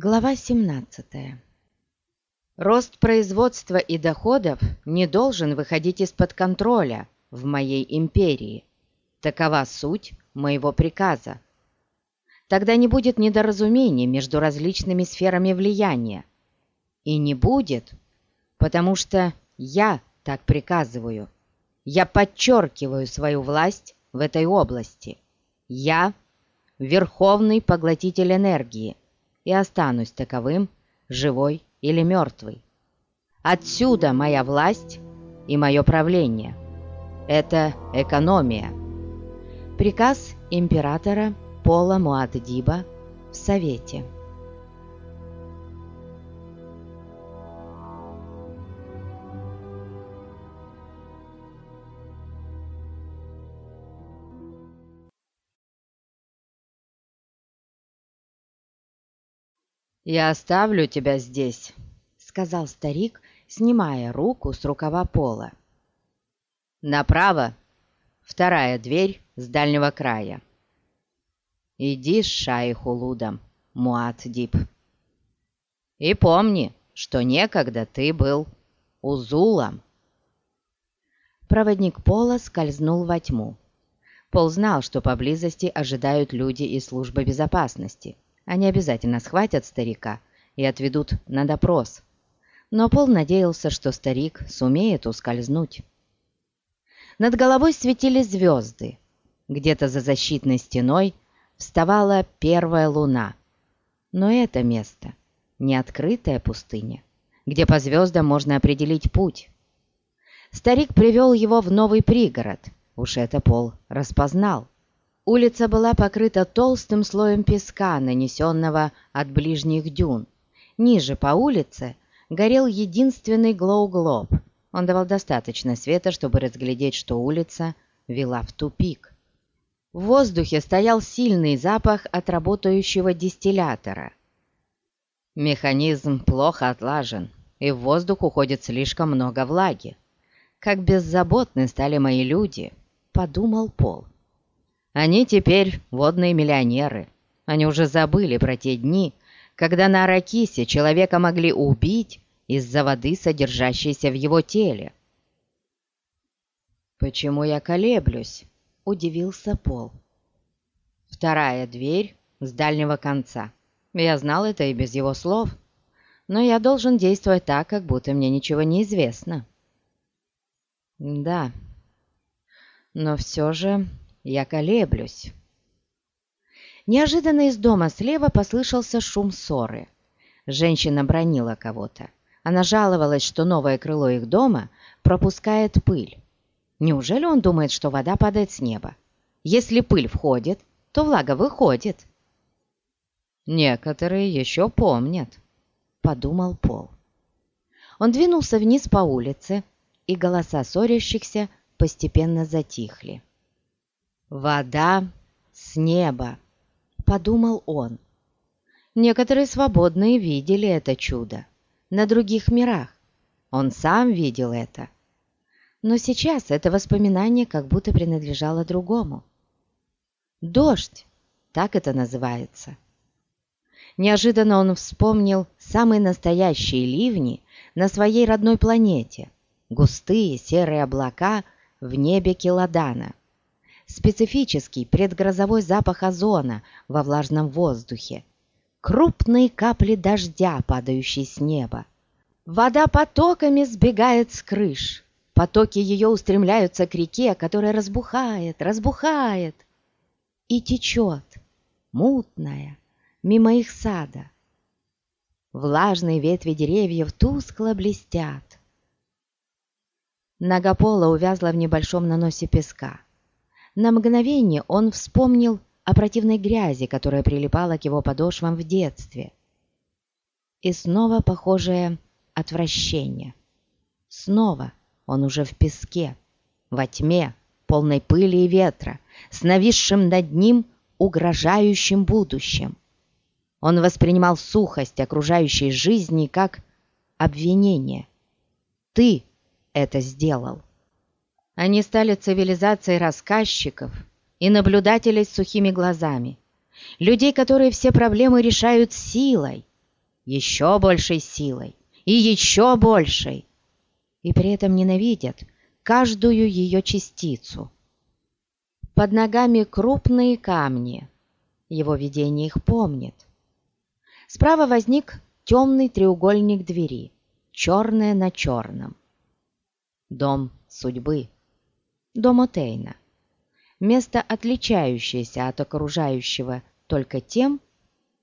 Глава 17 Рост производства и доходов не должен выходить из-под контроля в моей империи. Такова суть моего приказа. Тогда не будет недоразумений между различными сферами влияния. И не будет, потому что я так приказываю. Я подчеркиваю свою власть в этой области. Я – верховный поглотитель энергии и останусь таковым, живой или мертвый. Отсюда моя власть и мое правление. Это экономия. Приказ императора Пола Муаддиба в Совете. «Я оставлю тебя здесь», — сказал старик, снимая руку с рукава пола. «Направо, вторая дверь с дальнего края. Иди с шайхулудом, Муат-Дип. И помни, что некогда ты был Узулом». Проводник пола скользнул во тьму. Пол знал, что поблизости ожидают люди из службы безопасности — они обязательно схватят старика и отведут на допрос. Но Пол надеялся, что старик сумеет ускользнуть. Над головой светили звезды. Где-то за защитной стеной вставала первая луна. Но это место не открытая пустыня, где по звездам можно определить путь. Старик привел его в новый пригород. Уж это Пол распознал. Улица была покрыта толстым слоем песка, нанесенного от ближних дюн. Ниже по улице горел единственный глоу-глоб. Он давал достаточно света, чтобы разглядеть, что улица вела в тупик. В воздухе стоял сильный запах от работающего дистиллятора. Механизм плохо отлажен, и в воздух уходит слишком много влаги. Как беззаботны стали мои люди, подумал Пол. Они теперь водные миллионеры. Они уже забыли про те дни, когда на Аракисе человека могли убить из-за воды, содержащейся в его теле. «Почему я колеблюсь?» — удивился Пол. «Вторая дверь с дальнего конца. Я знал это и без его слов, но я должен действовать так, как будто мне ничего не известно». «Да, но все же я колеблюсь. Неожиданно из дома слева послышался шум ссоры. Женщина бронила кого-то. Она жаловалась, что новое крыло их дома пропускает пыль. Неужели он думает, что вода падает с неба? Если пыль входит, то влага выходит. Некоторые еще помнят, подумал Пол. Он двинулся вниз по улице, и голоса ссорящихся постепенно затихли. «Вода с неба», — подумал он. Некоторые свободные видели это чудо на других мирах. Он сам видел это. Но сейчас это воспоминание как будто принадлежало другому. Дождь, так это называется. Неожиданно он вспомнил самые настоящие ливни на своей родной планете, густые серые облака в небе Келадана специфический предгрозовой запах озона во влажном воздухе, крупные капли дождя, падающие с неба. Вода потоками сбегает с крыш. Потоки ее устремляются к реке, которая разбухает, разбухает и течет, мутная, мимо их сада. Влажные ветви деревьев тускло блестят. Нога пола увязла в небольшом наносе песка. На мгновение он вспомнил о противной грязи, которая прилипала к его подошвам в детстве. И снова похожее отвращение. Снова он уже в песке, во тьме, полной пыли и ветра, с нависшим над ним угрожающим будущим. Он воспринимал сухость окружающей жизни как обвинение. «Ты это сделал!» Они стали цивилизацией рассказчиков и наблюдателей с сухими глазами, людей, которые все проблемы решают силой, еще большей силой и еще большей, и при этом ненавидят каждую ее частицу. Под ногами крупные камни, его видение их помнит. Справа возник темный треугольник двери, черное на черном. Дом судьбы, дом Отейна. Место, отличающееся от окружающего только тем,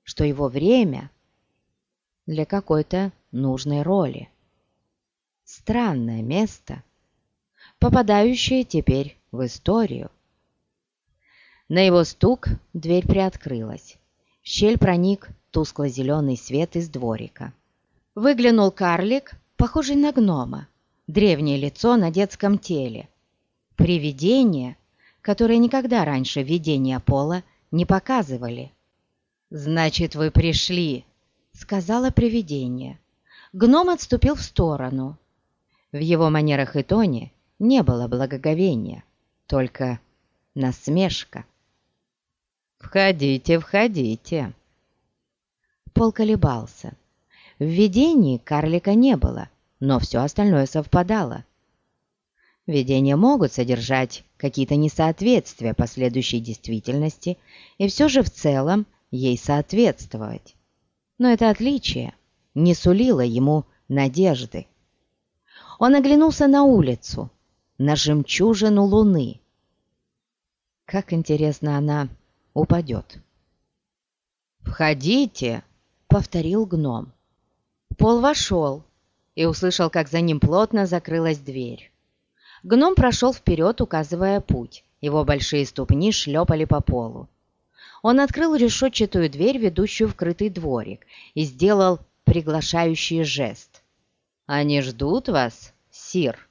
что его время для какой-то нужной роли. Странное место, попадающее теперь в историю. На его стук дверь приоткрылась. В щель проник тускло-зеленый свет из дворика. Выглянул карлик, похожий на гнома, древнее лицо на детском теле. Привидение, которое никогда раньше видения пола не показывали. «Значит, вы пришли», — сказала привидение. Гном отступил в сторону. В его манерах и тоне не было благоговения, только насмешка. «Входите, входите!» Пол колебался. В видении карлика не было, но все остальное совпадало. Видения могут содержать какие-то несоответствия последующей действительности и все же в целом ей соответствовать. Но это отличие не сулило ему надежды. Он оглянулся на улицу, на жемчужину луны. Как интересно она упадет. «Входите!» — повторил гном. Пол вошел и услышал, как за ним плотно закрылась дверь. Гном прошел вперед, указывая путь. Его большие ступни шлепали по полу. Он открыл решетчатую дверь, ведущую в крытый дворик, и сделал приглашающий жест. «Они ждут вас, сир!»